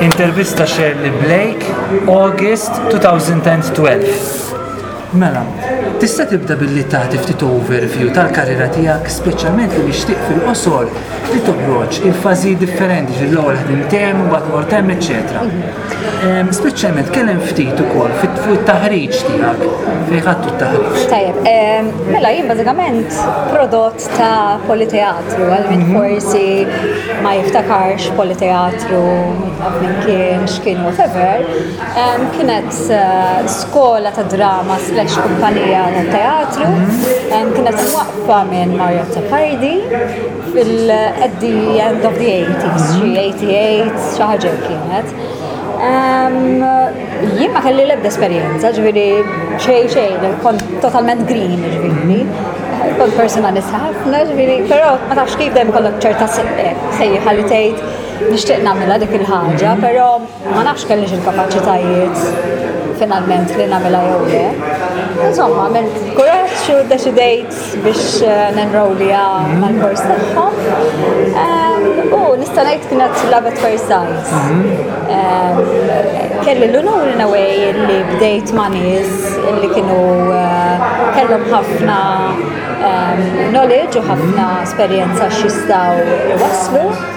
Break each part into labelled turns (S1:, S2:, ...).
S1: Intervista Shirley Blake, August 2012. Mela, tista' tibda billi tagħti ftit overview tal-karriera tiegħek, speċjalment li nixtieq fil-qosor li toħroġ il-fażi differenti fil-ewwel ħdim tem, mbagħad mor tem, eċetera. Ehm, speċjalment kellem ftit ukoll fit-taħriġ tiegħek fejn ħadtu t-taħriġ.
S2: Tajjeb, ehm, mela jien bażikament prodott ta' politeatru, għal min mhm. forsi ma jiftakarx politeatru minn kien xkien whatever, kienet eh, skola ta' drama slash kumpanija ta' teatru, mhm. kienet waqfa minn Mariotta Pajdi fil-at the end of the 80s, 88, xaħġa kienet. Jien ma kelli l-ebda esperjenza, ġviri xej xej, kont totalment green, ġviri. Kont persona nisa ħafna, ġviri, pero ma tafx kif dem kollok ċerta eh, sejħa li tgħid nixtieq nagħmilha dik il-ħaġa, pero ma nafx kellix il-kapaċitajiet finalment li nagħmilha jew le. Insomma, minn kuraġġ u deċidejt biex eh, nenrowlija mal-kors tagħhom. U nista' ngħid kienet love at first sight. Mhm. Kelli l-unur in a way li bdejt ma' nies li kienu eh, kellhom ħafna knowledge u ħafna esperjenza x'jistgħu waslu.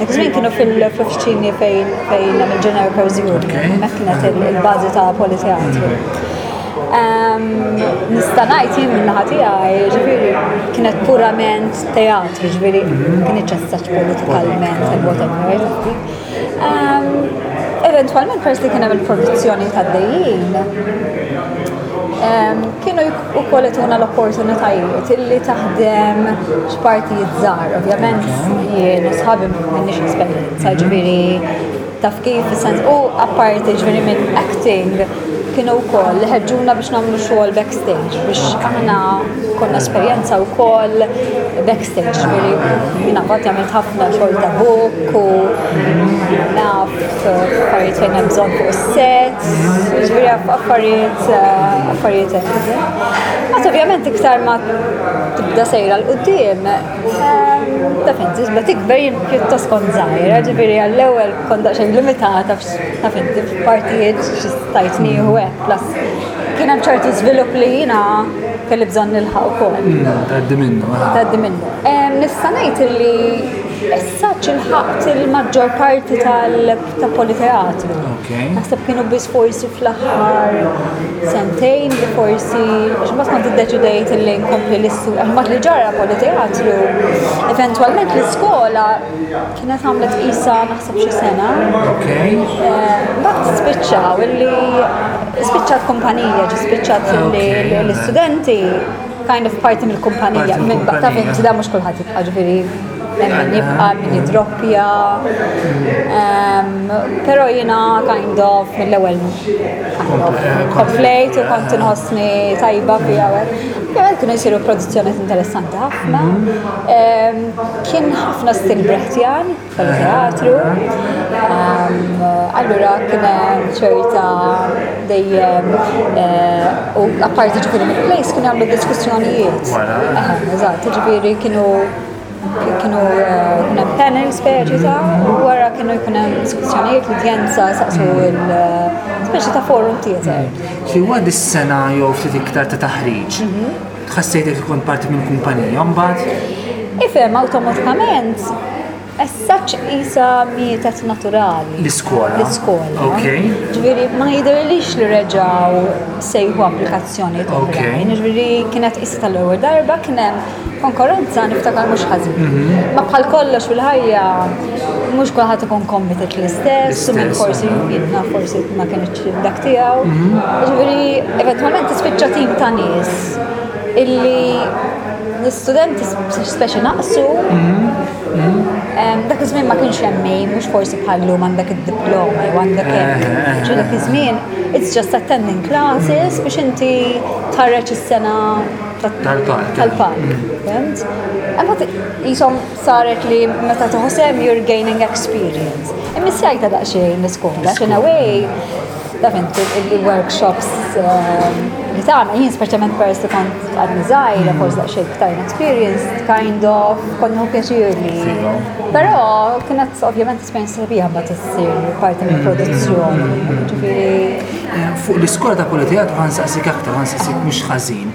S2: Żmien kienu fil-Fifċini fejn fejn hemm il-Ġeneral Perzjuni, hemmhekk kienet il-bażi ta' politeatru. Ehm, nista' ngħid jien min-naħa tiegħi, ġifieri kienet purament teatru, ġifieri kien iċċessaġġ politikalment għal whatever. Ehm, eventwalment persi kien hemm il-produzzjoni ta' dejjin. kienu wkoll ituna l-opportunitajiet illi taħdem x'partijiet żgħar, ovvjament jien sħabi m'għandix esperjenza ġifieri taf kif sens u apparti ġifieri minn acting kienu wkoll li ħeġġuna biex nagħmlu xogħol backstage biex aħna konna esperjenza wkoll backstage ġifieri jiena għamilt ħafna xogħol ta' book u naf Affarijiet fejn hemm bżonn fuq is-sets, jiġifieri affarijiet eh, affarijiet hekk. Għad ovvjament iktar ma tibda sejra l-qudiem, eh, tafinti, iżda tikber jien pjuttost kont żgħira, ġifieri għall-ewwel kont daqsxejn limitata tafinti f'partijiet xi stajt nieħu hekk, plus kien hemm ċertu żvilupp li jiena kelli bżonn nilħaq ukoll.
S1: Tgħaddi minnu.
S2: Tgħaddi minnu. Nista' ngħid li Messaġġ il-ħaqt il-maġġor parti tal-politeatru. Naħseb kienu biss forsi fl-aħħar sentejn li forsi x'mas kont iddeċidejt li nkompli l-istu għal li ġara politeatru. Eventwalment l-iskola kienet għamlet isa naħseb xi sena. Eh, Bat spiċċaw illi spiċċat kumpanija, ġi spiċċat l-istudenti kind of parti mill-kumpanija, minn baqta minn ġda mux kullħat jibqa ġviri, minn jibqa, minn jidroppja. Pero jina kind of mill-ewel komplejt u kont nħosni tajba fi għawek. Għal kienu jisiru produzzjoni interessanti ħafna. Kien ħafna stil breħtjan. tal-teatru. Ehm, allura kien hemm ċerta dejjem eh, u apparti ġifieri mill-place kien għamlu diskussjonijiet. Ehm, eżatt, ġifieri kienu kienu eh, kien hemm panel speċi ta' u wara kienu jkun hemm diskussjonijiet l-udjenza saqsu il-speċi eh, ta' forum theater.
S1: Fi għad is-sena jew ftit iktar ta' taħriġ, mhm. Tħass tgħidek li kont parti minn kumpanija mbagħad?
S2: Ifhem awtomatikament Essaċ isa mietet naturali.
S1: L-iskola.
S2: L-iskola.
S1: Ok.
S2: Ġviri, ma jidirlix li reġaw sejħu applikazzjoni ta' Ok. Ġviri, kienet ista l-ewwel darba kienem konkurrenza niftakar mhux ħażin. Mhm. Ma bħal kollox fil-ħajja mhux kulħadd ikun kommitet l-istess, u minn forsi jidna forsi ma kienx dak tiegħu. Ġifieri eventwalment tispiċċa tim ta' nies illi l-istudenti speċi naqsu dak iż-żmien ma kienx hemm mhux forsi bħallum għandek id-diploma jew għandek hemm. Eh, eh, eh. Dak iż-żmien it's just attending classes biex inti tħarreġ is-sena
S1: tal-park.
S2: Tal-park. Mm. Hemm jisom saret li meta tieħu sem you're gaining experience. Imma sjajta daqsxejn l-iskola, in a way, dament il-workshops ehm, li tagħmel, jien speċjalment peress li kont għadni żgħira, mm. forsi daqsxejn ktajn experience, kind of, konnu pjaċir li. Però kienet ovvjament esperience sabiħa ma tissir parti minn mm. produzzjoni. Mm.
S1: Eh, fuq l-iskola ta' politijat għan saqsik aktar, għan saqsik
S2: mhux ħażin.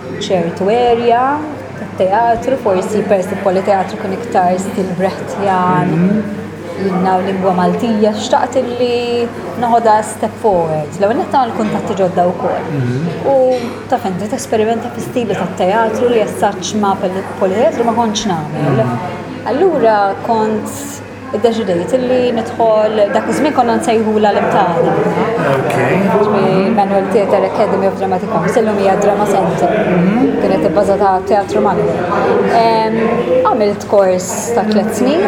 S2: ċertu erja tat-teatru, forsi peress li politeatru kien iktar stil Brechtian, jina u lingwa Maltija, xtaqt li noħodha step forward. L-ewwel nett għamel kuntatti ġodda wkoll. U ta' fejn trid esperimenta fi stili tat-teatru li jessaċ ma' politeatru ma kontx nagħmel. Allura kont Iddeċidejt li nidħol dak iż-żmien konna nsejħula l-imtana.
S1: Okay.
S2: Manuel Theater Academy of Dramatic Arts, illum hija Drama Center. Mhm. Kienet ibbażata teatru Manuel. Għamilt kors ta' tliet snin.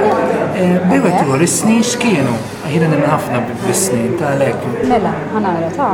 S1: Eh, Bejwet tuħor, is-snin x'kienu? Jiena ħafna bis-snin ta' lek.
S2: Mela, ħanara ta'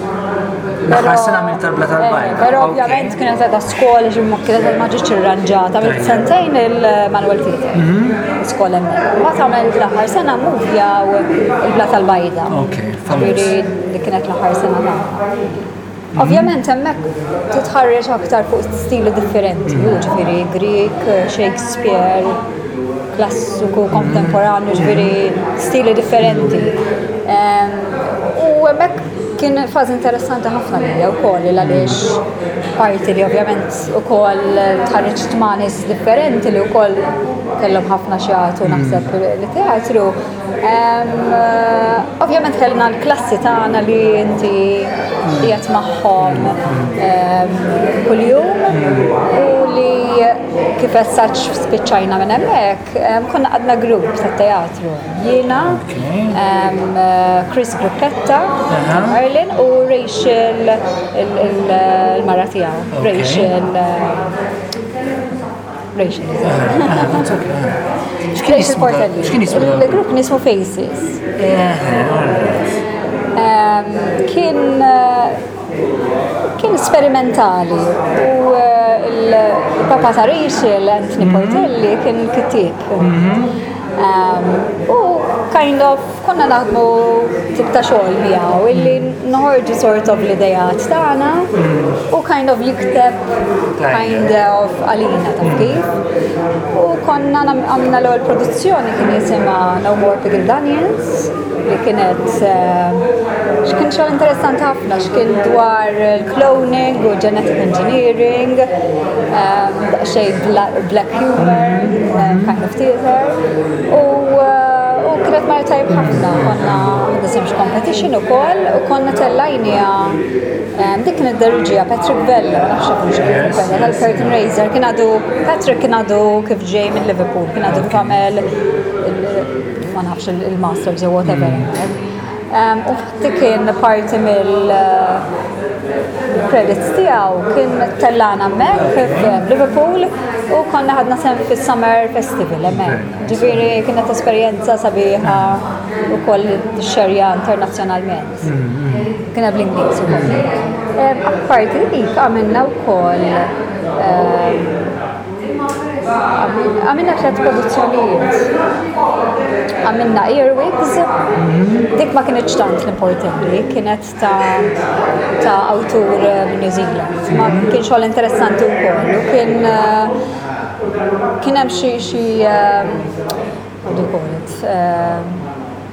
S2: L-aħħar sena
S1: minn tabla tal-bajda. Però
S2: ovvjament kien hemm ta' skola ġim ma kienet ma ġietx irranġata minn
S1: mhm.
S2: sentejn il-Manuel Fiti. Mhm. Skola hemmhekk. Ma tagħmel l-aħħar sena muvja u l-bla tal-bajda.
S1: Ok,
S2: famuż. Li kienet l-aħħar sena tagħha. Mhm. Ovvjament hemmhekk titħarreġ aktar fuq stili differenti, ġifieri Greek, Shakespeare, klassiku, kontemporanju, ġifieri stili differenti. U hemmhekk Kien fażi interessanti ħafna lilja wkoll il għaliex parti li ovvjament ukoll tħarġ ma' nies differenti li wkoll kellhom ħafna xi jagħtu mm. naħseb li teatru. Eh, ovvjament kellna l-klassi tagħna li inti qiegħed magħhom kuljum u li kif essaċ spiċċajna minn hemmhekk Konna għadna grupp ta' teatru. Jiena, Chris Gruppetta, Merlin u Rachel il-mara tiegħu. Rachel. Rachel. Rachel Portelli. Il-grupp nismu Faces. Kien Kien sperimentali u l-papa ta' Rachel, Anthony mhm. Portelli, kien kitib. Mhm. Um, u kind of konna naħdmu tip ta' xogħol miegħu illi noħorġu sort of l-idejat tagħna u kind of jikteb kind of għalina ta' kif. U konna għamna l-ewwel produzzjoni kien jisimha No More Pickle Daniels. li kienet x'kien xogħol interessanti ħafna x'kien dwar cloning u genetic engineering, xejn black humor, kind of theater u u kienet mar tajb ħafna konna għadda semx competition u koll u konna tellajni dik kienet derġija Patrick Bell nafxek tal-Curtain Razor kien għadu Patrick kien għadu kif ġej minn Liverpool kien għadu kif għamel ma nafx il-masters jew whatever hmm. hekk. U ħti kien parti mill-credits eh, tiegħu kien tellana hemmhekk f'Liverpool u konna ħadna sem fis-Summer Festival hemmhekk. Ġifieri kienet esperjenza sabiħa wkoll xerja internazzjonalment. Hmm, hmm. Kien hemm l-Ingliż ukoll. Apparti dik għamilna wkoll eh, Għamilna tlet produzzjonijiet. Għamilna Earwigs, dik ma kienet tant l-importanti, kienet ta' awtur eh, minn New Zealand. Ma kien xogħol interessanti wkoll. Kien eh, kien hemm xi xi
S1: eh,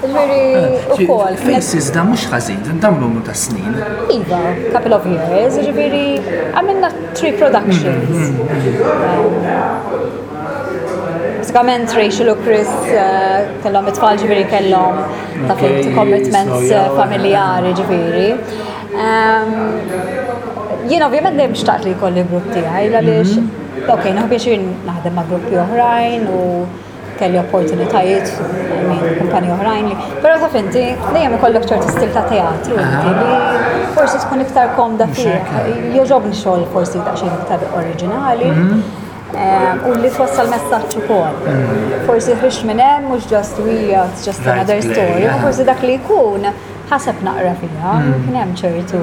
S2: Ġviri,
S1: eh,
S2: u kol.
S1: Faces da mux ħazin, da mlumu ta' snin.
S2: Iva, couple of years, ġviri, għamilna three productions. Mm, mm, mm. Basikament, Rachel u Chris eh, kellhom it-tfal ġviri kellhom ta' fint commitments eh, familjari ġviri. Ehm, jien ovvjament li mxtaqt li kolli grupp tiegħi, għaliex, mm-hmm. ok, naħbiex naħdem ma' gruppi oħrajn u kelli opportunitajiet minn kumpani oħrajn li. Però taf inti dejjem ikollok ċertu stil ta' teatru li forsi tkun iktar komda fih. Jogħġobni xogħol forsi daqsxejn iktar oriġinali. Mhm. Eh, u li twassal messaġġ ukoll. Mhm. Forsi ħrix minn hemm mhux ġast wija,
S1: ġast
S2: another story, forsi dak li jkun ħaseb naqra fiha, mhm. kien hemm ċertu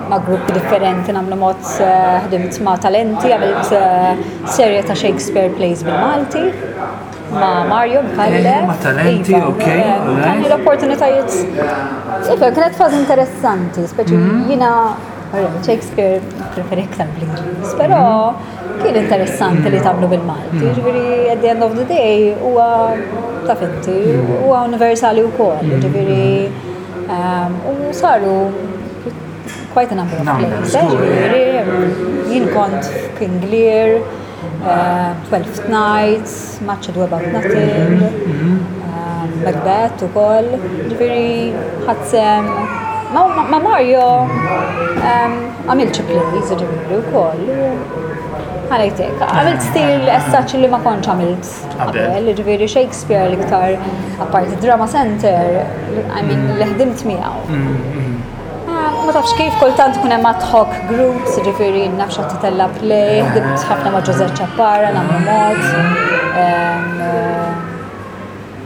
S2: ma' gruppi differenti nagħmlu mod ħdimt ma' talenti għamilt serje ta' Shakespeare plays bil-Malti ma' Mario Mkalle.
S1: Ma' talenti, iva, ok.
S2: Għandi l-opportunitajiet. Iva, kienet fażi interessanti, speċi
S1: mhm.
S2: jina Shakespeare preferi iktar bl-Ingliż, però kien interessanti li tagħmlu bil-Malti.
S1: Hmm.
S2: Ġifieri at the end of the day huwa ta' finti,
S1: hmm.
S2: huwa universali wkoll. Hmm. Ġifieri U saru quite a number of plays. Eh, jien kont King Lear, eh, Twelfth Nights, Much Ado About Nothing, Macbeth u koll, ġifiri ħadsem. Ma Mario għamil ċipliz ġifiri u koll. Għalajtek, għamilt stil essaċ li ma konċ għamilt
S1: qabel.
S2: Ġifieri Shakespeare l-iktar apparti Drama Center, I mean mm. li ħdimt miegħu. Mm, mm. Ah, ma tafx kif kultant kun hemm ad hoc groups, ġifieri nafx qed titella play, ħdimt ħafna ma' Ġożef Ċappara, nagħmlu mod. Ehm,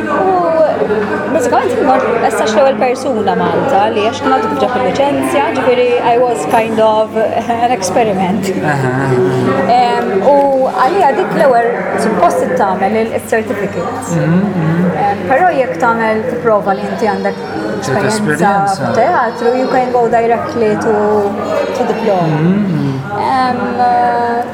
S2: U bażikament mort issa l-ewwel persuna Malta li għax kien għadu ġab il-liċenzja, ġifieri I was kind of an experiment. U għalija dik l-ewwel suppost tagħmel il-certificate. Mhm, mhm. Però jekk tagħmel tipprova li inti għandek
S1: esperjenza
S2: f'teatru, you can go directly to diploma. Mhm,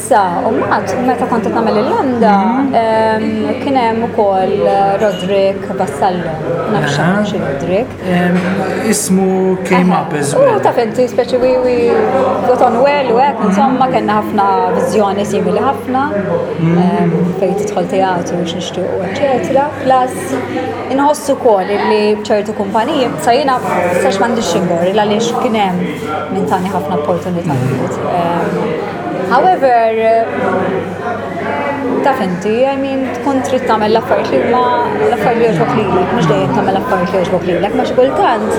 S2: Sa,
S1: u mbagħad meta
S2: kont qed nagħmel il-landa, kien hemm ukoll eh, Roderick Bassallo,
S1: nafx
S2: xi
S1: Roderick. Ismu came up as well.
S2: U taf inti speċi wiwi doton well u hekk, insomma kellna ħafna viżjoni simili ħafna mm. fejn tidħol teatru biex nixtiequ eċetera. Plus inħossu wkoll li b'ċertu kumpaniji sa jiena sax m'għandix xi għaliex kien hemm minn tani ħafna opportunitajiet. However, taf inti, I mean, tkun trid tagħmel l-affarijiet li huma l-affarijiet li jogħġbok lilek, mhux dejjem tagħmel l-affarijiet li jogħġbok lilek, ma xi kultant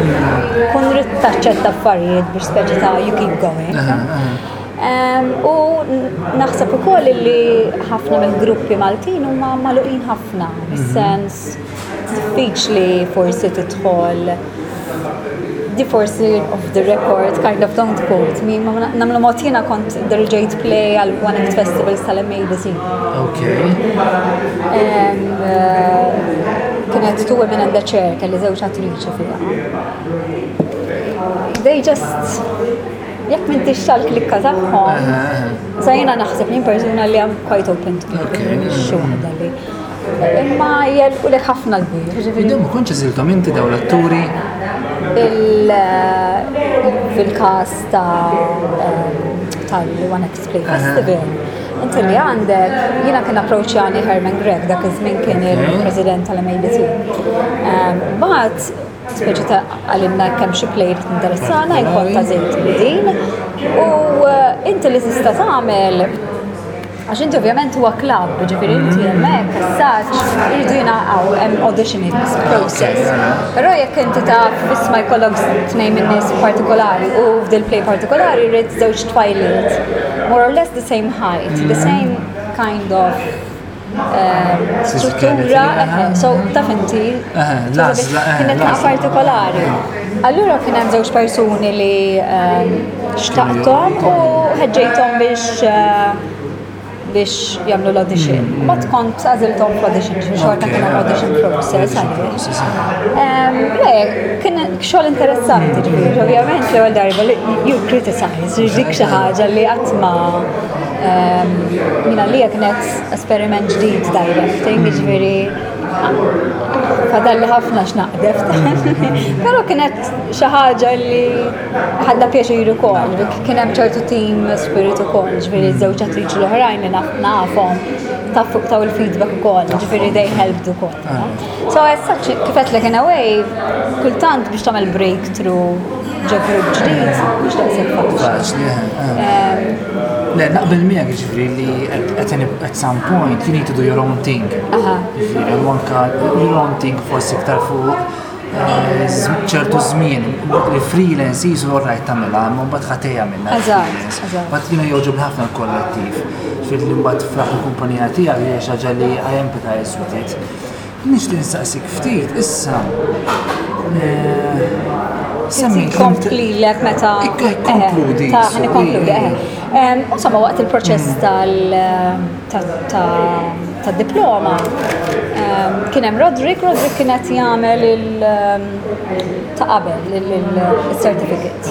S2: tkun trid taċċetta affarijiet biex speċi ta' you keep going. U naħseb ukoll li ħafna mill-gruppi Maltin huma magħluqin ħafna, bis-sens Diffiċli forsi tidħol di forsi of the record kind of don't quote me, ma namlu mot jina kont derġejt play għal One Act Festivals tal-MABC.
S1: Ok.
S2: And, uh, kienet tu minn għanda ċer kelli zewċ attriċi fija. They just, jek minn tix tal klikka taħħom, zajna naħseb minn persona li għam quite open to me, xumda li. Imma jgħal u lek ħafna kbir.
S1: Ġifieri ma kontx iżiltom inti daw l-atturi.
S2: Fil-każ ta' tal-One Act Play Festival. Inti li għandek, jina kien approċjani Herman Greg, dak iż-żmien kien il-President tal-MABT. Bat Speċi ta' għalimna kemm xi plejt interessana, jkun ta' żejt din. U eh, inti li tista' tagħmel Għax inti ovvjament huwa klabb, ġifieri inti hemmhekk assaġġ irridu jingħaqgħu hemm auditioning process. Però jekk inti taf biss ma jkollok tnejn minn nies partikolari u f'dil play partikolari rrid żewġ twajliet. More or less the same height, the same kind of struttura, so taf inti, kienet
S1: ta'
S2: partikolari. Allura kien hemm żewġ persuni li xtaqthom u ħeġġejthom biex biex jagħmlu l-audition. Ma tkont għażilthom l-audition, xorta kien hemm audition process għalih. Lek, kien xogħol interessanti ġifieri, ovvjament l-ewwel darba li you criticize, dik xi ħaġa li qatt ma jina li kienet Esperiment ġdid ta' rafting, ġviri fadalli ħafna x'naqdef. Però kienet xi ħaġa li ħadda pjaċir ukoll. Kien hemm ċertu tim spirit ukoll, ġviri żewġ attriċi l-oħrajn li nafhom ta' fuq taw il-feedback ukoll, ġviri they helped ukoll. So as such, kif qedlek in a way, kultant biex tagħmel breakthrough ġo grupp ġdid biex taqseb faċli.
S1: Eh, eh.
S2: ehm,
S1: Le, naqbel miegħek ġifri li at some point you need to do your own thing. Ġifri, monka your own thing forsi iktar fuq eh, ċertu żmien li freelance jisu orrajt tagħmilha, imma mbagħad ħatejja minnha.
S2: Eżatt, eżatt.
S1: Mbagħad jiena jogħġob ħafna l-kollettiv. Fil-limbat fl-aħħar kumpanija tiegħek hija xi ħaġa li I empathize with it. Nixtieq nistaqsik ftit issa. Semmi
S2: komplilek meta.
S1: Konkludi.
S2: Konkludi. Insomma, waqt il-proċess tal-diploma, kien hemm Roderick, Roderick kien qed jagħmel il-ta' qabel il-certificate.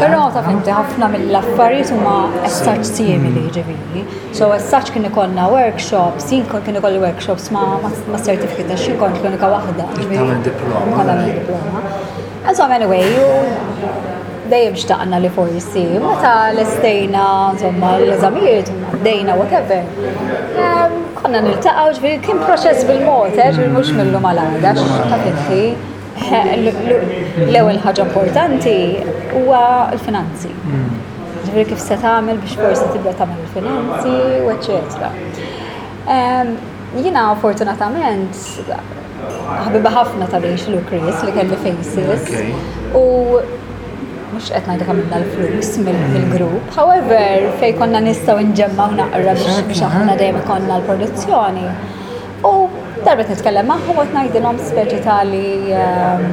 S2: Però ta' fimti ħafna mill-affarijiet huma qed simili ġifieri. So as such kien ikollna workshops, jien kont kien ikolli workshops ma, ma certificate għax jien kont l-unika waħda.
S1: Tagħmel diploma.
S2: Tagħmel diploma. Insomma anyway, you dejjem xtaqna li forsi, meta l-estejna, insomma, l-eżamijiet, dejna, whatever. Konna niltaqaw ġviri, kien proċess bil-mod, eh, ġviri mux millu mal-għada, x'taħinti. L-ewwel ħaġa importanti huwa l-finanzi. Hmm. Ġifieri kif se tagħmel biex forsi tibda tagħmel il-finanzi u eċetera. Ehm, Jina fortunatament ħabiba ħafna ta' biex Lucris li kelli faces u mux qed ngħidlek għamilna l-flus mill-grupp. However, fej konna nistgħu nġemmaw naqra biex aħna dejjem konna l-produzzjoni. U darbet nitkellem magħhom qed ngħidilhom speċi tali ehm,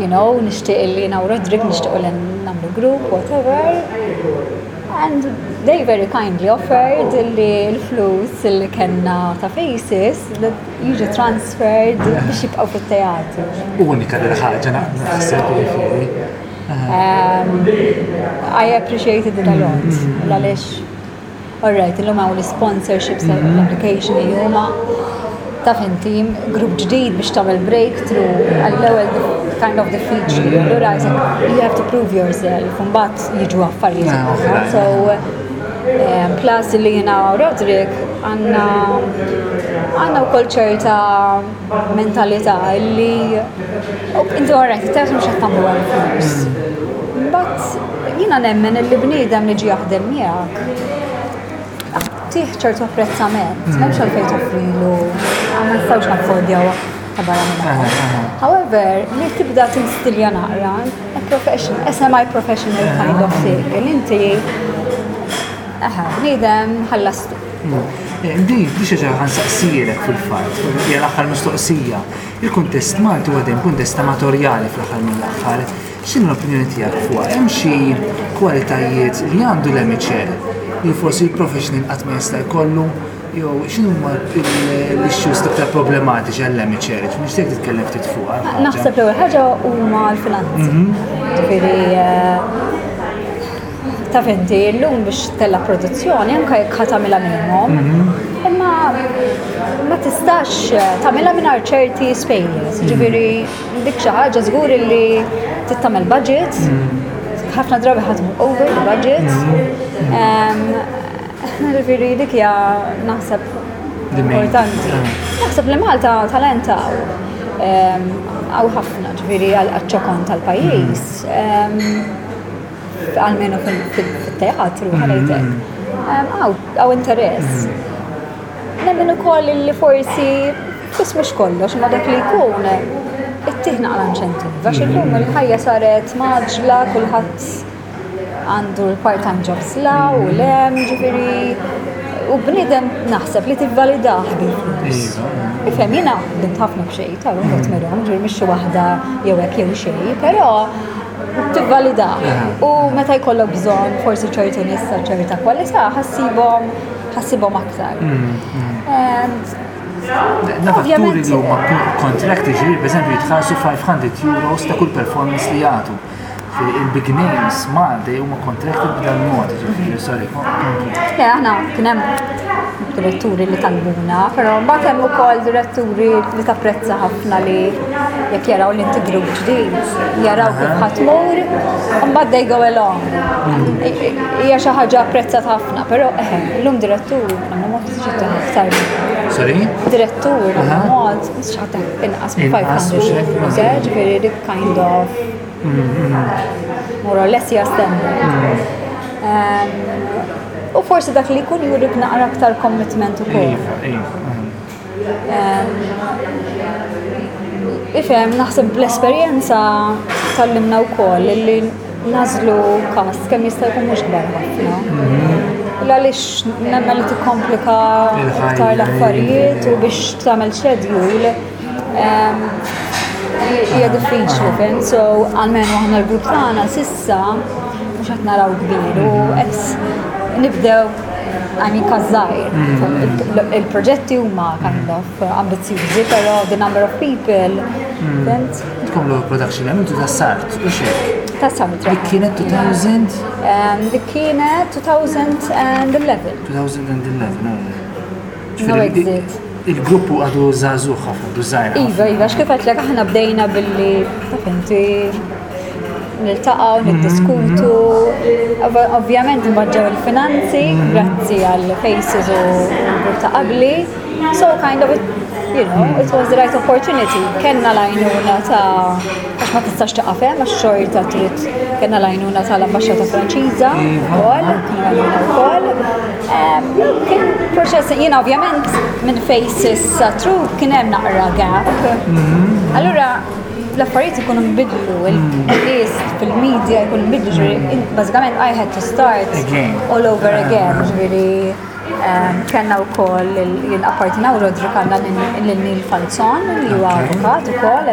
S2: you know, nixtieq li naw Rodrik nixtieq li nagħmlu group, whatever. And they very kindly offered li l-flus li kena ta' faces li jiġu transferred biex jibqaw fit-teatru.
S1: Unika li ħaġa naħseb li fili.
S2: Um, I appreciated it a lot, mm-hmm. għalix All right, illum hawn l-sponsorships mm-hmm. tal-application li huma ta' fin team, grupp ġdid biex tagħmel breakthrough għall-ewwel kind of the feature. Mm-hmm. Allura you have to prove yourself, mbagħad jiġu affarijiet.
S1: Ah,
S2: so eh, plus li jiena Roderick għandna għandna wkoll ċerta mentalità li inti għarajt, inti għazmu xat tamlu għal-flus. Hmm. But jina nemmen li bnidem li ġi jaħdem miegħek tih ċertu apprezzament, hmm. memx għal-fejt offrilu, ma nistawx naffordja barra
S1: minn
S2: However, li tibda tinstilja naqra, SMI professional kind of thing, l-inti, aha, bnidem
S1: ħallas Di, di xi ġara nsaqsielek fil-fatt, hija l-aħħar mistoqsija. Il-kuntest Malti huwa dejjem kuntest amatorjali fl-aħħar mill-aħħar. X'inhi l-opinjoni tiegħek fuq? Hemm xi kwalitajiet li għandu l-emiċer li forsi l-professional qatt ma jista' jkollu? Jew x'inhuma l-issues ta' problematiċi għall-emiċer? Nixtieq titkellem ftit fuq.
S2: Naħseb l-ewwel ħaġa huma l-finanzi. Mhm. Ġifieri eh, taf inti, l-lum biex tella produzzjoni, anka jekk ħat tagħmilha minnhom, mhm. imma ma tistax eh, tagħmilha mingħajr ċerti spejjeż. Mhm. Ġifieri dik xi ħaġa żgur li tittamel budget, mhm. ħafna drabi ħadmu over budget. Ġifieri dik hija naħseb importanti. Naħseb li Malta talenta għaw ħafna ġifieri għal ċokon tal-pajjiż. Għalmenu fil-teatru, ħanajtek. Għaw interess. Nemmen u koll li forsi Fis mux kollox, ma dak li jkun, it-tihna għal ċentin. Għax il-lum il-ħajja saret maġla, kullħat għandu l-part-time jobs la u l-em, ġifiri, u bnidem naħseb li t-valida ħbi. Iva. Ifem, jina bint ħafna bxej, tal-għu għot merom, ġir mxie wahda jew ek jew xej, pero tivvalidah. U meta jkollok bżonn forsi ċertu nies ta' ċerta kwalità ħassibhom ħassibhom aktar. Mm, mm.
S1: Nafatturi li huma kontrakt iġri, per esempio, jitħarsu 500 euros ta' kull performance li jagħtu. Il-big names Malti huma kontrakti b'dan mod, ġifieri, sorry,
S2: kompli. Eh, aħna kien hemm diretturi li talbuna, pero ma kemm ukoll diretturi li tapprezza ħafna li jekk jaraw li inti grupp ġdid, jaraw kif ħatmur, mbagħad they go along. Hija xi ħaġa apprezzat ħafna, però eh, llum direttur għandu mod ġitta aktar.
S1: Sorry?
S2: Direttur
S1: għandu
S2: mod ġitta inqas 500 ġifieri dik kind of More or less hija standard. U forsi dak li jkun juri b'naqra aktar commitment ukoll.
S1: Iva, iva.
S2: Ifhem, naħseb bl-esperjenza tallimna wkoll li nażlu kas kemm jista' jkun mhux kbar ħafna. Mhm. Għaliex nemmen li tikkomplika iktar l-affarijiet u biex tagħmel xedjul Hija diffiċli, fejn so għalmenu aħna l-grupp tagħna sissa mhux qed naraw kbir u qed nibdew għani kazzajr. Mm. Il-proġetti huma kind of ambizjużi, però the number of people. Mm.
S1: Tkomlu production għamil tu tassart, u xek?
S2: Tassart.
S1: Dik kienet 2000?
S2: Dik kienet 2011.
S1: 2011, No
S2: exit.
S1: Il-grupp u għadu zazuħ ħafna, du zaħir.
S2: Iva, iva, xkifat l aħna bdejna billi, tafinti, niltaqaw, mm. niddiskutu. Ovvjament nbaġġaw il-finanzi, mm. grazzi għal faces u grupp ta' qabli. So kind of, you know, it was the right opportunity. Kenna lajnuna ta' għax ma tistax ta' għafem, għax xorta trid kenna lajnuna ta' l-ambasċata franċiża, kol, mm. kol. Kien proċess, jien ovvjament minn faces sa tru kien hemm naqra gap. Mhm. Allura l-affarijiet ikunu nbidlu, il-nies mm. fil-media jkunu nbidlu, ġifieri mm. bażikament I had to start all over ah. again, ġifieri eh, kellna wkoll il-apparti naw Rodri kellna lil Neil Falzon li huwa avukat ukoll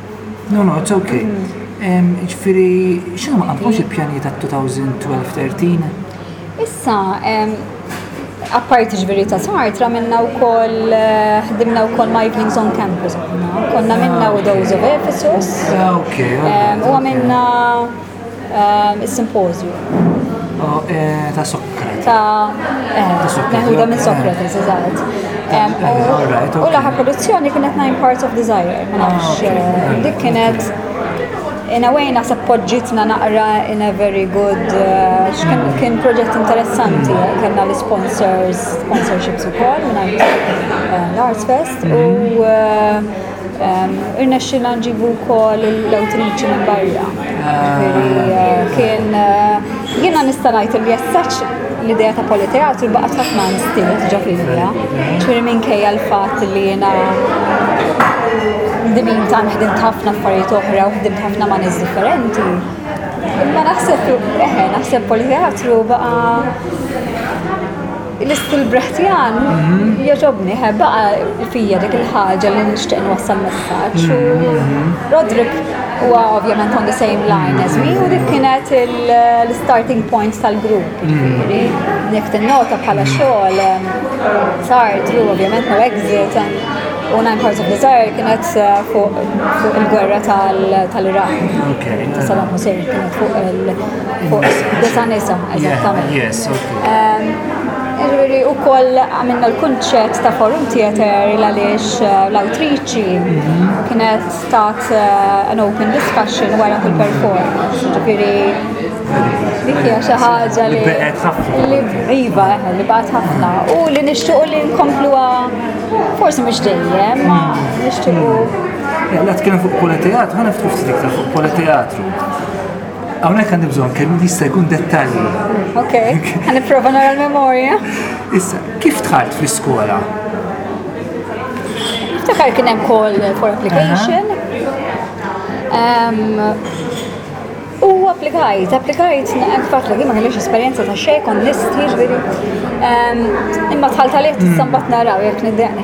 S2: No,
S1: no, it's okay. Ġifiri, xinu ma għandhomx il-pjani ta' 2012-13?
S2: Issa, apparti ġviri ta' Sartra, minna u koll, eh, ħdimna u koll Migrants on Campus, konna minna u Dows of Ephesus.
S1: Ah,
S2: ok. U għamilna
S1: Is-simpożju. Eh, ta' Sokrates.
S2: Ta' meħuda minn Sokrates, eżatt. U l-aħħar produzzjoni kienet Nine Parts of Desire.
S1: Ah,
S2: eh, dik kienet in a way naħseb poġġitna naqra in a very good eh, x'kien kien proġett interessanti kellna l-sponsors sponsorships ukoll minn l-Arts Fest u mhm. Irnexxilna nġibu wkoll l-awtriċi minn barra. Kien jiena nista' ngħid li jessaċ l-idea ta' politeatru baqgħet ħafna nstilet ġo fil-mija. Ġifieri minkejja l-fatt li jiena dimimt għan ħdimt ħafna affarijiet oħra u ħdimt ħafna ma' nies differenti. Imma naħseb eħe, naħseb politeatru baqa' L-istil Brechtjan jogħġobni, ħe baqa fija dik il-ħaġa li nixtieq nwassal messaġġ. Mm-hmm. Roderick huwa ovvjament on the same line as me u dik kienet l-starting point tal-grupp. Mm-hmm. Nek nota bħala xogħol um, sart u ovvjament no exit u Nine Parts of Desire kienet uh, fuq il-gwerra tal-Iraq. Ta' Saddam Hussein kienet fuq il- Fuq disa nisa, eżattament.
S1: Yes,
S2: Ġviri, u koll għamilna l-kunċett ta' forum theater il-għalix eh, l-autriċi mhm. kienet stat eh, an open discussion wara kull performance. Ġviri, dikja xaħġa li.
S1: Li
S2: iva, eh, li baqat ħafna. U li nixtuq li nkompluwa forsi mux dejjem, ma mhm. nixtuq.
S1: La tkellem fuq pole teatru, ħana ftit fuq pole teatru. Hawnhekk għandi bżonn kemm jista' jkun dettalji.
S2: Ok, għan prova nara l-memorja.
S1: Issa, kif tħalt fl-iskola?
S2: Ftakar kien hemm call for application. U applikajt, applikajt, naqfat li ma kellix esperjenza ta' xejn, kon nisti, ġviri. Imma tħalt għalih tissambat naraw jekk niddeqni.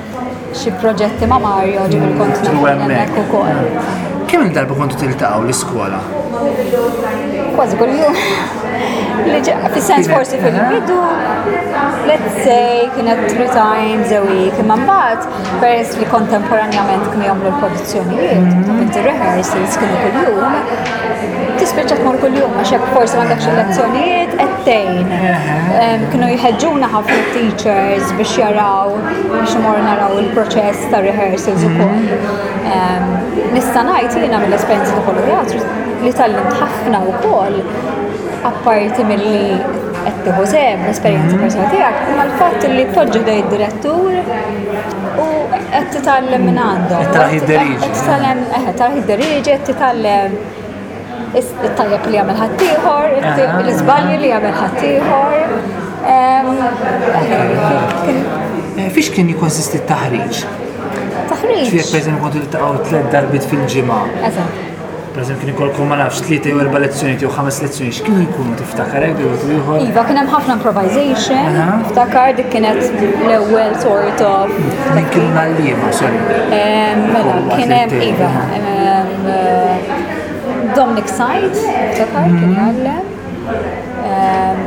S1: Xi
S2: proġetti ma' Mario
S1: ġibu
S2: l-kont
S1: hemmhekk
S2: ukoll.
S1: Kemm il-darba kontu tiltaqgħu l-iskola?
S2: Kważi kuljum. Fis-sens forsi fil-bidu, let's say, kienet three times a week, imma mbagħad peress li kontemporanjament kienu jagħmlu l-produzzjonijiet, mhm. ta' rehearsals kienu kuljum, tispiċċa tmur kuljum għax hekk forsi m'għandekx il-lezzjonijiet qed tgħin. Kienu jħeġġuna ħafna teachers biex jaraw biex imorru naraw il-proċess ta' rehearsals u kol. Ehm, nista' ngħid jiena mill-esperjenza ta' kollu teatru li tallimt ħafna u kol apparti mill-li qed tieħu sehem l-esperjenza mhm. personali tiegħek, ma l-fatt li tpoġġi dej direttur u qed titgħallem minn għandhom.
S1: Qed taraħ id-deriġi.
S2: Qed titgħallem, eh, qed taraħ id-deriġi, qed titgħallem It-tajjeb li jagħmel ħaddieħor, l-iżbalji li jagħmel ħaddieħor.
S1: Eh, fiex kien jikonsisti t-taħriġ?
S2: Taħriġ.
S1: Ġifieri pereżempju kont iltaqgħu tliet darbit fil-ġimgħa.
S2: Eżatt.
S1: Pereżempju kien ikolkom ma nafx tliet jew erba' lezzjoni jew ħames lezzjoni x'kienu jkunu tiftakar hekk bil ieħor.
S2: Iva kien hemm ħafna improvisation, ftakar dik kienet l-ewwel sort of.
S1: Dik kien l-għalliema, sorry.
S2: Mela kien hemm iva. Dominic Said, ftakar kien mm-hmm. jgħallem. Ehm,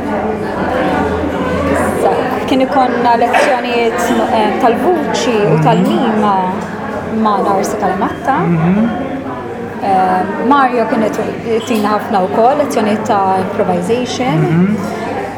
S2: kien ikonna lezzjonijiet ehm, tal-vuċi u tal-mima ma' Narsi tal-Matta. Mm-hmm. Ehm, Mario kien tina ħafna u koll, lezzjonijiet ta' improvisation. Mm-hmm.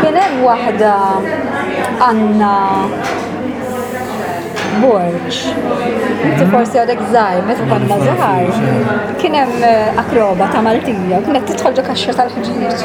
S2: Kien hemm waħda Anna Borġ. Inti forsi għadek żgħir meta konna żgħar. Kien hemm eh, akrobata Maltija, kienet tidħol ġo kaxxa
S1: tal-ħġieġ.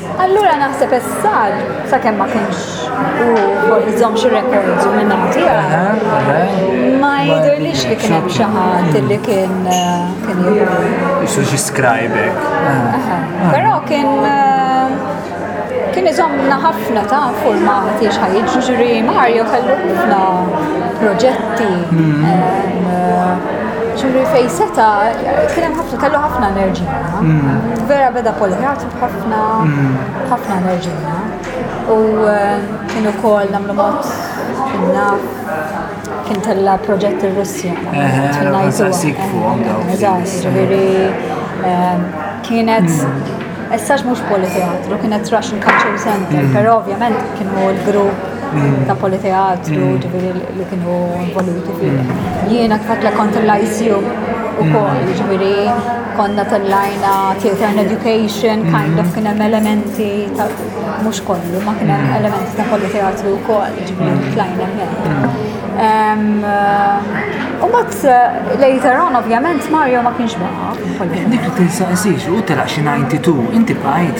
S1: Allura naħseb
S2: essar,
S1: sa' kemm ma
S2: kienx u jżomm xi rekords u
S1: minn tiegħek.
S2: Ma jidhirlix li kien hemm xi ħadd li kien eh, kien jieħu.
S1: Isu xi
S2: skrajbek. Però kien eh, kien iżommna ħafna ta' fuq ma tiex ħajġri Mario kellu ħafna proġetti. Hmm. Eh, ġuri fej seta, kien hemm ħafna kellu ħafna enerġija. Hmm. Vera beda polħat Ħafna, ħafna enerġija u eh, kien ukoll nagħmlu mod inna kien tella proġett ir-Russja. Tinna ġifieri eh, kienet mm. Essax mhux politeatru, kienet Russian Cultural Center, mm. però ovvjament kienu l-grupp Mm. ta' politeatru mm. ġiviri li kienu involuti fil. Mm. Jiena kħat la kont l-ICU u kol ġiviri Konna tellajna theatre and education, kind of kien hemm elementi ta' mhux kollu, ma kien hemm elementi ta' politeatru wkoll, ġifieri tlajna hemmhekk. U mat later on ovvjament Mario ma kienx baqa'.
S1: Nirrid insaqsix, u telaq xi 92, inti bqajt?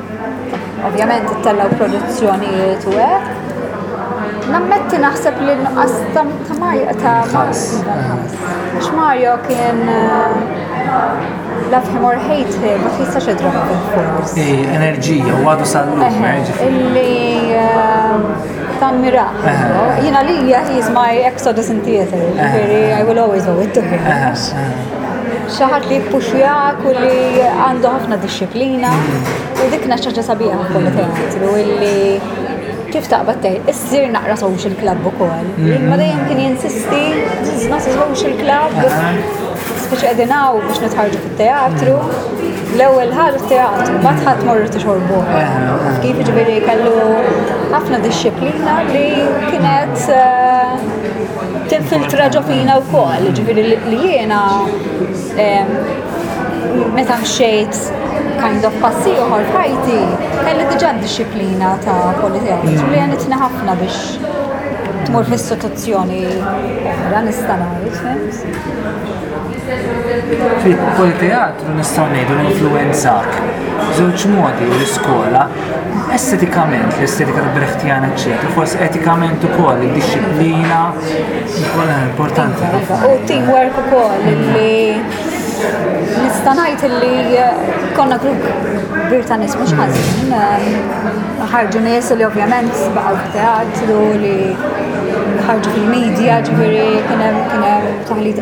S2: Ovvjament ittellgħu produzzjonijiet u hekk. Nammetti naħseb li nuqqas ta' Mario ta'
S1: Ħass.
S2: Għax Mario kien eh, love him or hate him, ma tistax idrom bil-fors.
S1: Ej, enerġija, u għadu sal-lum,
S2: eh, ġifiri. Illi eh, ta' mira. Jina li he's my exodus in theater. Ġifiri, I will always owe it to him. Xi ħadd li jippuxjak u li għandu ħafna dixxiplina u dik naċċaġa sabiħa wkoll li teatru illi kif taqbad tej, issir naqra social club ukoll. Mhm. Ma dejjem kien jinsisti, żizna social club, speċi qegħdin hawn biex nitħarġu fit-teatru. L-ewwel ħaġa t-teatru, ma tħadd morru tixorbu. Kif ġifieri kellu ħafna dixxiplina li kienet eh, tinfiltra ġo fina wkoll, ġifieri li jiena meta mxejt kind of passi uħor fajti, kelli diġa disciplina ta' politeħi, mm. li għanitni ħafna biex tmur f'istituzzjoni oħra nista' ngħid, Fil-kull
S1: teatru nistgħu ngħidu l-influenzak żewġ modi l-iskola estetikament, l-estetika tal-Brechtjana, eċċetera, forsi etikament ukoll id-disciplina ukoll importanti.
S2: U teamwork ukoll li nista' ngħid li eh, konna grupp bir ta' nies mhux ħażin. Eh, ħarġu nies li ovvjament baqgħu teatru li ħarġu fil-medja, ġifieri kien hemm kien hemm taħlit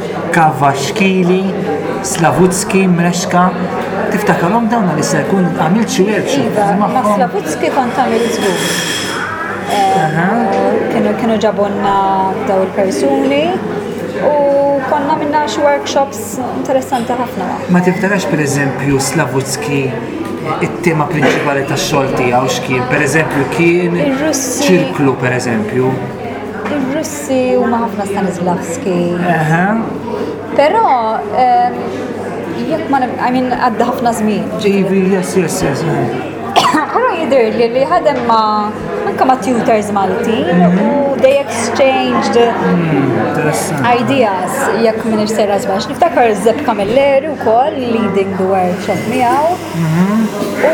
S1: Kavashkili, Slavutski, Mreshka, tiftakarhom dawn għal issa jkun għamilt xi
S2: werċi. Ma' Slavutski kont għamil żgur. Kienu kienu ġabonna daw il-persuni u konna minna xi workshops interessanti ħafna.
S1: Ma tiftarax per eżempju Slavutski it-tema prinċipali tax-xogħol tiegħu x'kien, per eżempju kien ċirklu per eżempju.
S2: Ir-Russi huma ħafna Stanislavski.
S1: Aha.
S2: Però ehm, jekk ma nif- I mean għadda ħafna żmien.
S1: Ivi, yes, yes, yes.
S2: Però jidher li li ħadem ma' anke ma' tutors Malti u they exchanged
S1: Interessant.
S2: ideas jekk minn irsejra żbax. Niftakar Zepp Camilleri wkoll leading the workshop miegħu. U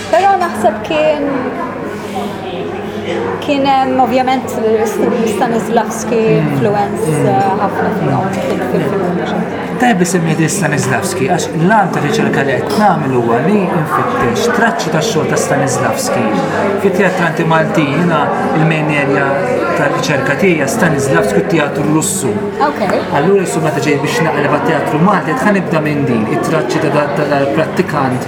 S2: Però naħseb kien kien hemm ovvjament studju Stanislavski influence mm. eh, ħafna fihom
S1: Tajb isemmi di Stanislavski, għax l-għan ta' riċerka li qed nagħmel huwa li nfittex traċċi ta' xogħol ta' Stanislavski. Fit-teatranti Malti jiena il-main area ta' riċerka tiegħi Stanislavski u teatru Russu. Allura su meta ġej biex naqleb teatru Malti qed nibda minn din it-traċċi ta'
S2: dal-prattikant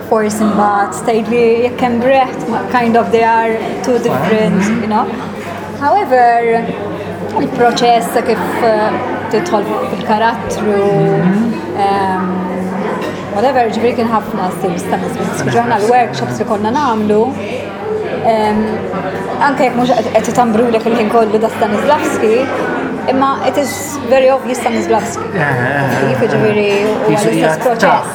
S2: Forsi mbagħad tgħidli jekk hemm breħt, kind of they are two different, you know. However, il-proċess ta' kif eh, titħol il-karattru, ehm, whatever, ġifri kien ħafna s-sims ta' nisbizzaħna l-workshops li konna namlu, ehm, anke jek mux għet tambru l il-ħin kollu da' Stanislavski, imma it is very obvious Stanislavski. Ġifiri, u
S1: għal-istess
S2: proċess.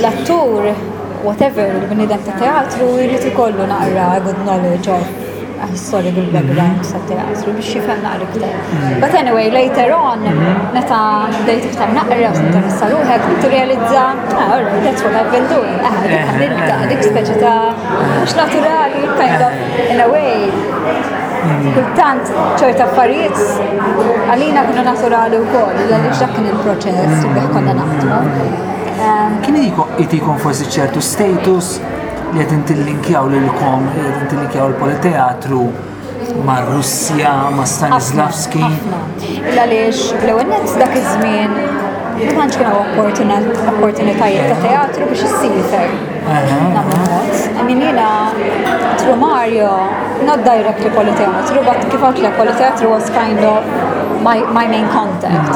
S2: l-attur, whatever, il-bniedem ta' teatru jrid ikollu naqra good knowledge of historical background ta' teatru biex jifhem naqra iktar. But anyway, later on, meta bdejt iktar naqra u tinteressa ruħek, tirrealizza, ah, all right, that's what I've been doing. Ah, dik speċi ta' mhux naturali, kind of, in a way. Kultant ċerta affarijiet għalina kienu naturali wkoll, għaliex dak kien il-proċess bih konna naħdmu. Ehm,
S1: kien jitikom forsi ċertu status li qed intillinkjaw lilkom, li qed intillinkjaw il-politeatru ma' Russja, ma' Stanislavski.
S2: Għaliex l-ewwel dak iż-żmien ma tantx kienu opportunitajiet ta' teatru biex issir not directly politeatru, but kif għatlek politeatru was kind of my, my main contact.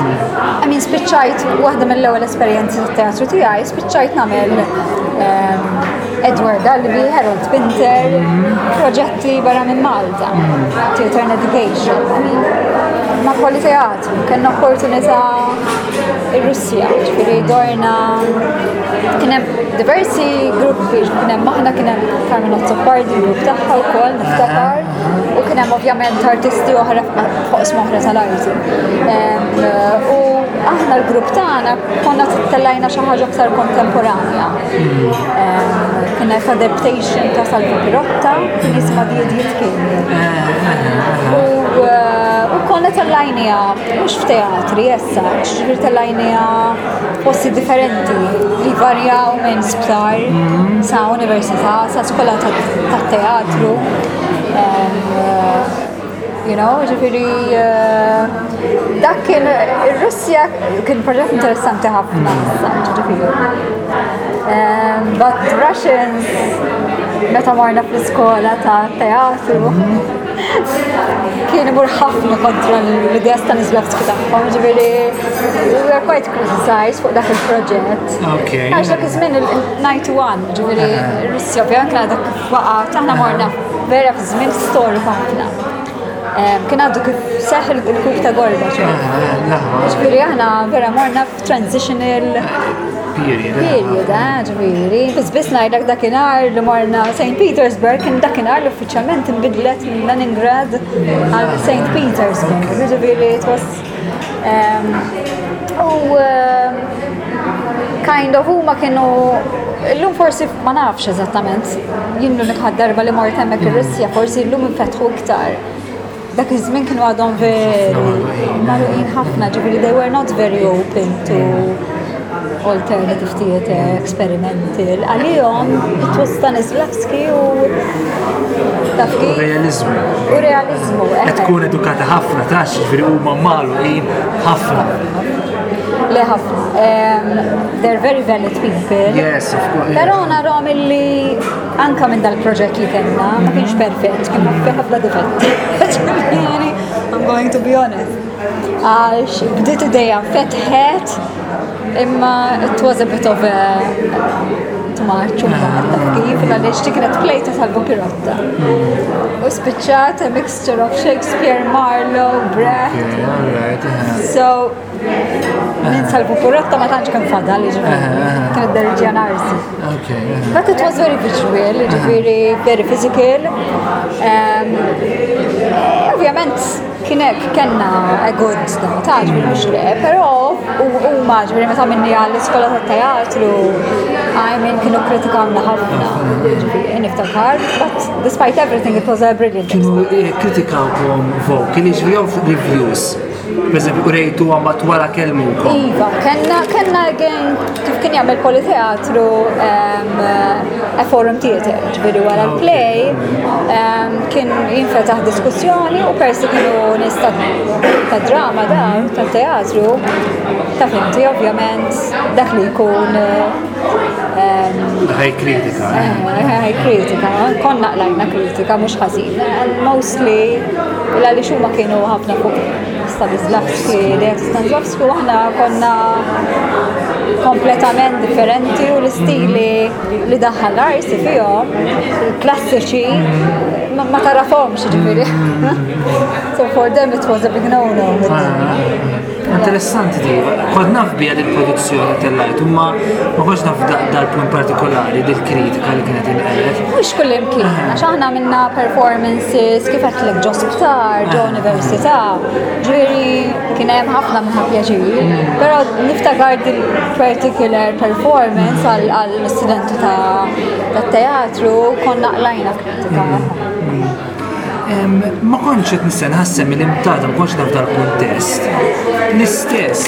S2: I mean, spiċċajt, waħda mill-ewwel esperjenzi tat-teatru tiegħi, spiċċajt nagħmel ehm, Edward Albi, Harold Pinter, proġetti barra minn Malta, Theatre and Education. Ma' politeatru, kien opportunità Ir-Russija, ġifieri dorna kien hemm diversi gruppi, kien hemm aħna kien hemm Carmen Azzopardi, grupp tagħha wkoll niftakar, u kien hemm ovvjament artisti oħra fuq oħra tal-arti. U aħna l-grupp tagħna konna tellajna xi ħaġa aktar kontemporanja. Kien hemm adaptation ta' Salvo Pirotta, kien jisma' Died Jitkin. U konna tellajnija mhux f'teatri, messaġġ, ġifieri tal-għajnejha posti differenti li varjaw minn sptar mm-hmm. sa università, sa skola tat-teatru. Eh, you know, ġifiri, eh, dak kien, il-Russja kien proġett interessanti ħafna, ġifiri. Eh, but Russians, meta marna fl-iskola ta' teatru, kien imur ħafna kontra l-idea ta' nizlafski tagħhom, ġifieri we were quite criticized fuq dak il-proġett. Għax dak iż-żmien il-night one, ġifieri Russja ovvjament kien dak waqa' taħna morna vera fi żmien storiku ħafna. Kien għaddu kif seħ il-kuk ta'
S1: Gorba.
S2: Ġifieri aħna vera morna transitional
S1: period.
S2: Period, eh, ġviri. Bizbis najdlek dakinar li marna St. Petersburg, kien dakinar li uffiċjament imbidlet minn Leningrad għal St. Petersburg. Ġviri, it was. Ehm, u ehm, kind of huma kienu Illum forsi ma nafx eżattament, jien l-unika darba li mort hemmhekk ir-Russja, forsi llum infetħu iktar. Dak iż-żmien kienu għadhom veru magħluqin ħafna, ġifieri they were not very open to alternative theatre, experimental. Għalihom, it was Stanislavski u tafki.
S1: Realizmu.
S2: U realizmu, eh.
S1: Tkun edukata ħafna, tax, ġifieri huma magħluqin ħafna.
S2: Le ħafna. They're very valid people.
S1: Yes, of course.
S2: Pero narom illi Anka minn dal-proġett li kellna, ma kienx perfett, kien fih ħafna difetti. I'm going to be honest. Għax bdiet ideja fetħet, imma it was a bit of a tmaċ u kif għaliex li kienet plejta tal-bukirotta. U spiċċat a mixture of Shakespeare, Marlowe, Brecht. So, Minn salbu furetta ma tantx kien fadal, ġifieri. Kien id-derġja narsi. But it was very visual, ġifieri very physical. Ovvjament kien hekk kellna a good ta' ġifieri mhux le, però huma ġifieri meta minni għall-iskola tat-teatru għajmin kienu kritikawna ħafna. Ġifieri niftakar, but despite everything it was a brilliant.
S1: Kienu kritikawkom fuq, kien jiġri reviews. Pereżempju, urejtu għambat wara kelmu.
S2: Iva, kena, kena għen, kif kien jagħmel politeatru a forum theater, ġveri wara ah, l-play, kien jinfetaħ diskussjoni u persi kienu nista ta' drama da, ta' teatru, ta' finti ovvjament dak li jkun
S1: Ħaj kritika. Ħaj eh?
S2: eh, kritika, konna qlajna kritika, mux ħazin. Mostly Illa li xumma kienu ħafna fuq Stanislavski, dejjem Stanislavski, u aħna konna kompletament differenti u l-istili li daħħal arsi fihom, klassiċi, ma tarafhomx ġifieri. So for them it was a big no-no.
S1: Interessanti di, kod naf bija dil-produzzjoni tal-lajt, imma ma kux naf dal-punt partikolari, dil-kritika li kienet inqelet.
S2: Mux kullim kien, għax aħna minna performances kif għatlek ġo sptar, ġo università, ġveri kien hemm ħafna minna pjaċiri, mm. pero niftakar dil-particular performance għal-studenti ta' teatru konna qlajna kritika.
S1: Mm. Ma kontx qed nista' nħassem li mtata ma kontx naf dal-kuntest. L-istess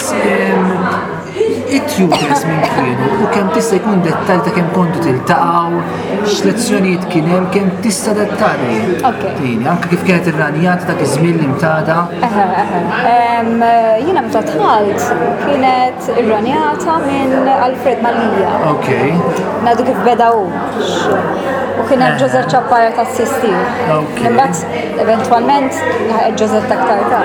S1: it-tutors minn kienu u kemm tista' jkun dettal ta' kemm kontu tiltaqgħu, x'lezzjonijiet kien hemm kemm tista' dettalji. Tini, anke kif kienet ir-ranjata ta' iż-żmien
S2: li mtada. Jiena meta tħalt kienet ir-ranjata minn Alfred Malija. Nadu kif beda hu. U kien hemm Ġożef eh. Ċappara ta' Sisti. Imbagħad eventwalment Ġożef ta' Ktarka.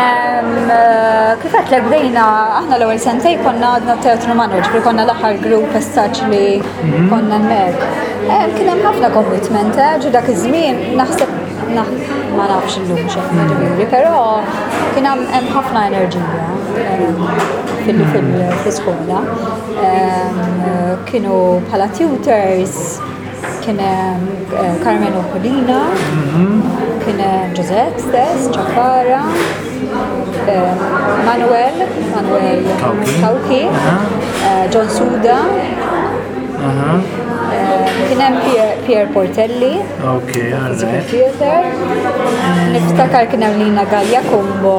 S2: Eh, kif qed lek bdejna aħna l-ewwel sentej konna għadna Teatru Manu, ġifri konna l-aħħar grupp estaċ li mhm. konna hemmhekk. Eh, kien hemm ħafna commitment, ġu dak iż-żmien naħseb ma nafx illum xejn, però kien hemm ħafna enerġija fil-iskola. Kienu bħala tutors kien hemm eh, Carmen Oculina, mhm. kien hemm Giuseppe stess, Ċaffara, eh, Manuel, Manuel Kawki, eh, John Suda, Kien hemm Pier Portelli.
S1: Ok,
S2: Theater. Niftakar kien hemm Lina Gallia
S1: Combo.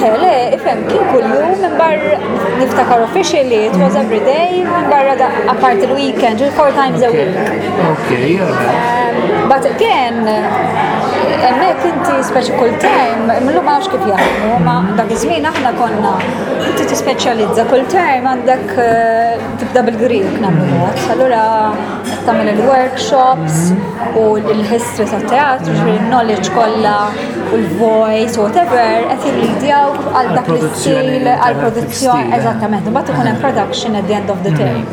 S2: Hele, ifem, kien kull jum minn bar niftakar officially, it was every day, minn barra da apart il-weekend, il-four times a week.
S1: Okay,
S2: um, But again, emmek inti speċi kull term, millu ma kif jaħdmu, ma dak iż-żmien aħna konna inti tispeċjalizza kull term għandek eh, tibda bil-Grik nagħmlu mod. Allura tagħmel il-workshops u l-history tat-teatru, il-knowledge kollha il-voice, whatever, qed jirridjaw għal dak l-istil, għal produzzjoni, eżattament, mbagħad ikun hemm production at the end of the mm. term.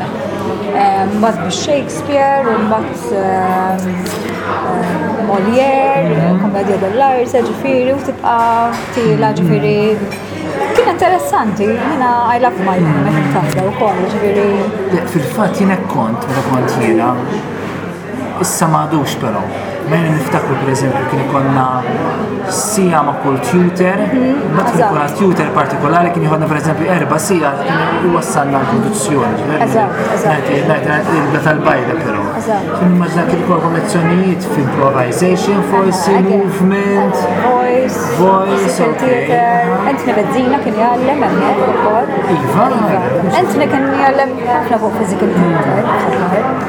S2: Ehm, mbagħad bi Shakespeare, u mbagħad ehm, ehm, Molière, mm. Commedia dell'arte, ġifieri, u tibqa' tila mm. ġifieri Kien interessanti, jina I love my meta taħda u koll, ġifieri.
S1: Fil-fatt jien kont, meta kont jiena, Issa ma għadux però. Ma jien niftakru per eżempju kien konna sija ma' kull tutor, mhm, ma tkun għal tutor partikolari kien jħodna per eżempju erba' sija kien wassalna l-produzzjoni. Il-bla tal-bajda però. Immaġna kien kol kollezzjonijiet f'improvisation, forsi movement,
S2: voice, Ent me bezzina kien jgħallem hemmhekk ukoll.
S1: Iva,
S2: ent me kien jgħallem ħafna fuq physical theater.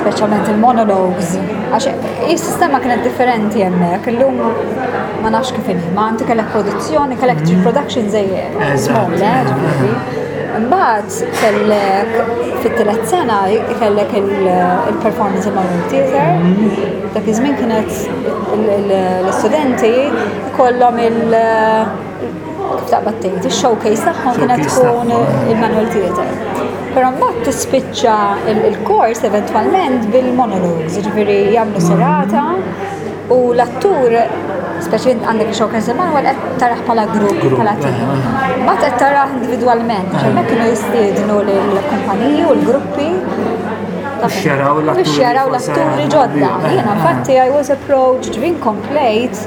S2: Speċjalment il-monologues, għax is-sistema kienet differenti hemmhekk, illum ma nafx kif inhi, ma inti kellek produzzjoni, kellek mm. production żejjed. Mbagħad kellek fit-tielet sena kellek il-performance il-Marvel Theater. Mm. Dak iż-żmien kienet l-istudenti kollhom il- Kif taqbad tgħid, ix-showcase tagħhom kienet tkun il-manual theater. Però mbagħad tispiċċa il-kors eventwalment bil-monologues, jiġifieri jagħmlu serata u l-attur speċi għandek showcase il-manual qed taraħ bħala grupp, bħala
S1: tim.
S2: Mbagħad qed taraħ individwalment, hemmhekk kienu jistiednu lill-kumpaniji u l-gruppi
S1: Xjaraw l-atturi
S2: ġodda. Jiena, infatti, I was approached,
S1: ġvin komplejt,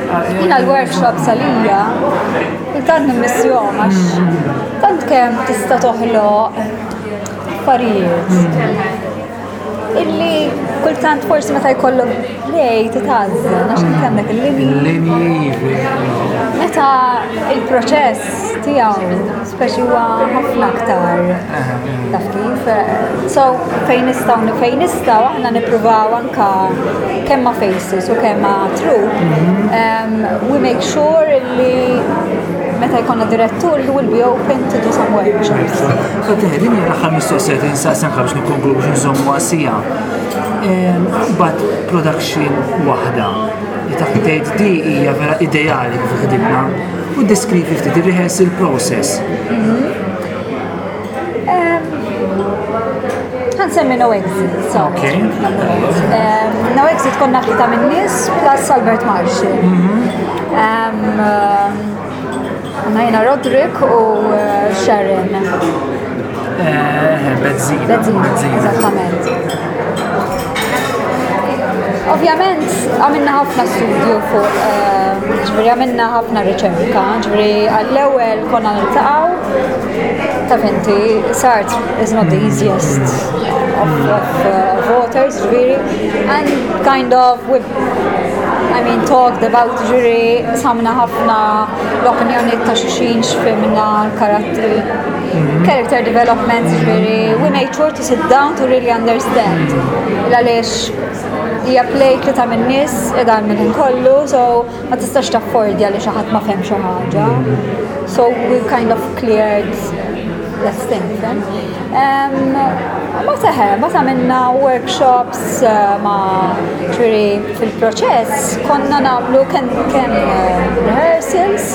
S2: Jina l-workshops għalija, kultant nimmissjom għax tant kem tista toħloq affarijiet. Illi kultant forsi meta jkollok lej titazza, għax intemmek il-linji. Meta il-proċess tiegħu Għax huwa ħafna aktar taf kif. So fejn nistgħu fejn nistgħu aħna nippruvaw anka kemm ma' faces u kemm ma' troop. Um, we make sure li meta jkollna direttur he will be open to do some work.
S1: So teħe din l-aħħar mistoqsija li nistaqsi anke biex nikkonkludu biex nżommu għasija. Ehm, Bad production waħda. Li taħtejt di hija vera ideali kif ħdibna U deskrivi ftit ir-rehearsal process.
S2: Għansemmi no exit.
S1: Okay.
S2: No exit konna tlita minn nis plus Albert Marshall. Għanna jena Roderick u eh, Sharon.
S1: Bezzina.
S2: Bezzina, eżattament. Ovvjament, għamilna ħafna studju fuq, eh, ġviri għamilna ħafna riċerka, ġviri għall-ewel konna nil-taqaw, ta' finti, sart is not the easiest of, of uh, voters, ġviri, and kind of with I mean, talked about ġiri samna ħafna l-opinjoni ta' xuxin xfimna l-karattri Character development, ġveri, we made sure to sit down to really understand. Għaliex hija play li ta' minn nies edha minn kollu, so ma tistax taffordja li xi ħadd ma fem xi ħaġa. So we kind of cleared that thing, fem. Ma seħe, ma ta' minna workshops eh, ma ġveri fil-proċess, konna namlu kem eh, rehearsals,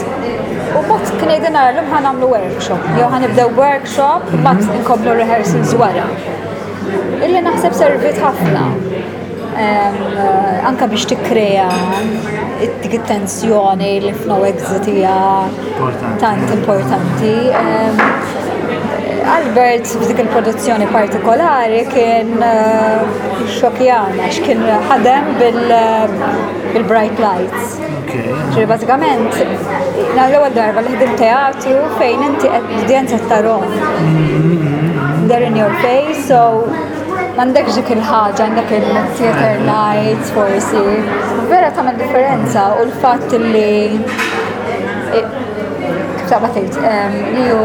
S2: U bat knejdin għara l-lum ħan għamlu workshop, jew ħan ibdew workshop, bat nkomplu rehearsals wara. Illi naħseb servit ħafna, anka biex tikkrea dik it-tensjoni li f'no exit hija tant importanti. Albert f'dik il-produzzjoni partikolari kien xokjana, x'kien ħadem bil-bright lights. Ġiri bażikament, na l-ewwel darba li ħdim teatru fejn inti qed udjenza ta' rom. They're in your face, so m'għandek dik il-ħaġa, għandek il-theater nights forsi. Vera tagħmel differenza u l-fatt li kif taqba' tgħid, li hu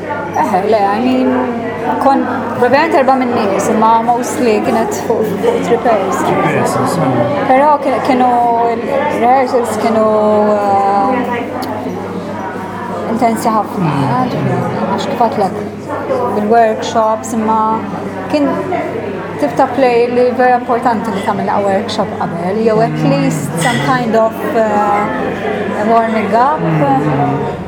S2: Eh, le, I mean, kon, ovvijament erba minn nies, imma mostly kienet fuq
S1: three
S2: pairs. Pero kienu, rehearsals kienu eh, intensi ħafna, għax kifatlek bil-workshops, imma kien tip ta' play li vera importanti li kamil a workshop qabel, jew at least some kind of uh, warming up.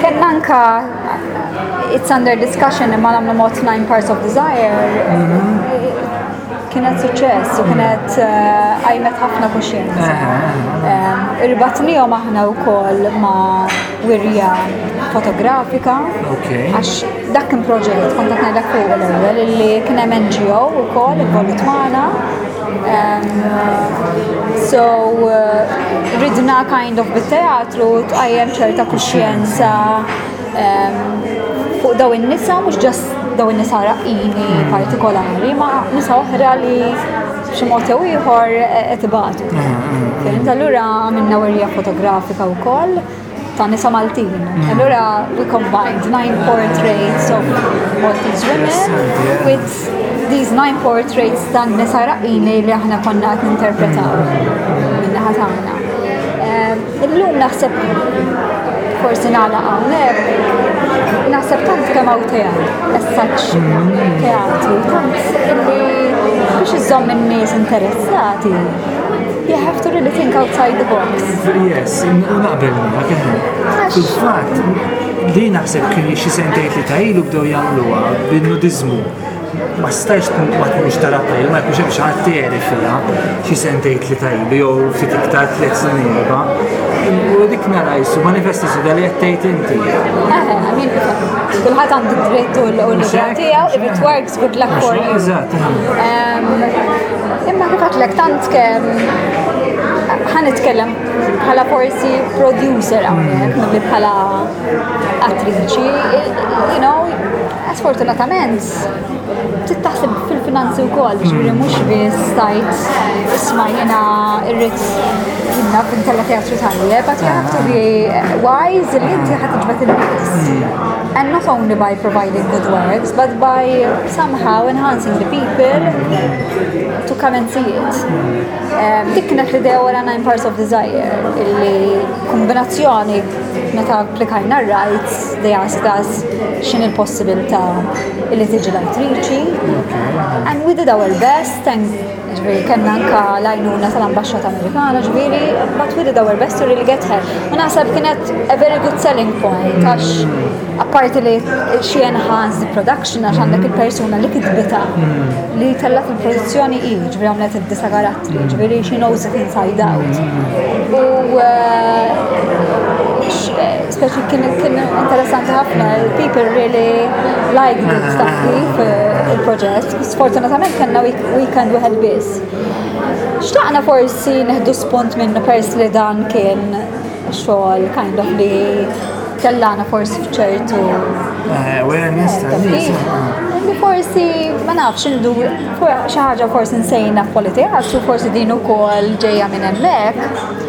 S2: Kenna anka it's under discussion imma nagħmlu mod nine parts of desire. Kienet suċċess u kienet eh, għajmet ħafna kuxjenza. Eh, Irbatnijom aħna wkoll ma' wirja fotografika. Għax dak kien proġett, kont qed ngħidlek fuq l-ewwel li kien hemm NGO wkoll involut magħna. So, uh, ridna kind of bit-teatru tqajjem ċerta kuxjenza um, fuq daw in-nisa mhux ġast daw in-nisa raqini partikolari, ma nisa oħra li xi mod jew ieħor qed ibatu. Fehim allura għamilna werja fotografika wkoll ta' nisa Maltin. Mm. Allura we combined nine portraits of Maltese women with these nine portraits ta' nisa raqini li aħna konna qed ninterpretaw minnaħa tagħna. Ehm, illum naħseb forsi nagħlaq hawnhekk naħseb tant kemm hawn teatr, essaċ mm. teatru, tant illi biex iżomm in-nies interessati You have to really think outside the box.
S1: Yes, naqbel ma kemm. Fil-fatt, li naħseb kien xi sentejt li ta' ilu bdew jagħmluha bin-nudizmu ma stajx tkun ma tkunx tara tajl, ma jkunx hemm xi ħadd jgħeri fiha xi sentejt li tajl jew ftit iktar tliet snin erba'. U dik nara jsu manifesti suda li qed tgħid inti.
S2: Kulħadd għandu dritt u l-libertà tiegħu, ir-rigward Good luck for you. Imma kif għatlek tant kem ħan itkellem bħala forsi producer għamnek, mm. minn bħala attriċi, you know, sfortunatament, tittaħseb fil-finanzi u kol, biex biri mux mm. biss tajt isma jena irrit jina kun tella teatru tajjeb, but you have to be wise, li inti ħat iġbet il-nis. Mm. and not only by providing good works, but by somehow enhancing the people to come and see it. Um, dik kienet l-idea wara Nine Parts of Desire, illi kombinazzjoni meta applikajna rights, they asked us xin il-possibilità illi tiġi l-attriċi, and we did our best, thank Ġviri, kena anka l-għajnuna tal-ambasċata Amerikana, ġviri, but we did our best to really get her. U naħseb kienet a very good selling point, għax apparti li she enhanced the production, għax għandek il-persuna li kitbita li tella fil-produzzjoni i, ġviri għamlet id-disa garattri, ġviri she knows it inside out. U eh, Speċi kien kien interessanti ħafna, people really like the ah. stuff eh, il-proġett. Sfortunatament kellna weekend wieħed biss. Xtaqna forsi neħdu spunt minnu pers li dan kien xogħol kind of li kellana forsi fċertu.
S1: Eh, awareness ta'
S2: Li forsi, ma nafx, indu xaħġa forsi nsejna f'politika, forsi din ukoll ġejja minn hemmhekk.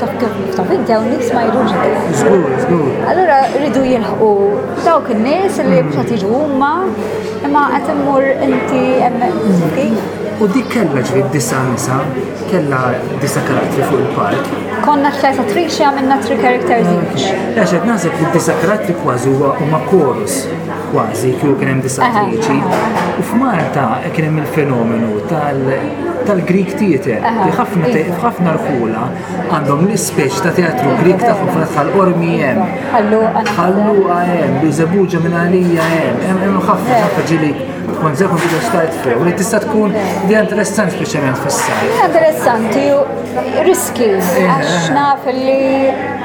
S2: ta' fiddew nis ma jidux
S1: Zgur, zgur.
S2: Allura rridu jilħu dawk in-nies li mm. bħat jiġu huma imma qed immur inti hemm
S1: U dik kellha ġri disa nisa, kellha disa karattri fuq il-park.
S2: Konna tlet attriċi għamilna tri characters each.
S1: Għax qed naħseb li disa karattri kważi huwa huma chorus. kważi kju kien hemm disa' Griċi. U f'Malta kien hemm il-fenomenu tal-Greek theater. Ħafna ħafna rħula għandhom l-ispeċ ta' teatru Greek ta' ħafna tal ormi hemm.
S2: Ħallu
S1: hemm, biżebuġa minn għalija hemm, hemm ħafna ħafna ġili tkun zefu bidu stajt few, li tista' tkun di interessant speċjalment fis-sajf.
S2: Interessanti, riski, għax naf li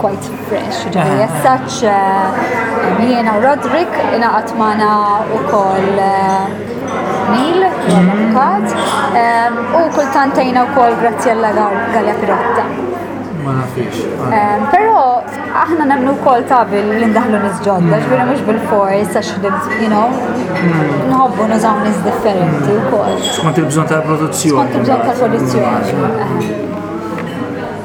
S2: quite fresh, ġari jessaċ eh, jiena u Roderick inaqat maħna u koll eh, Neil, l-avukat, mhm. eh, u kultantajna u koll Graziella Gallia Pirotta.
S1: Ma nafix.
S2: Pero aħna nemnu kol tabi li ndaħlu nizġodda, mhm. ġviri mux bil-fors, għax you know, mhm. nħobbu nużaw nis differenti u kol.
S1: Skont il-bżon tal-produzzjoni.
S2: Skont il-bżon tal-produzzjoni.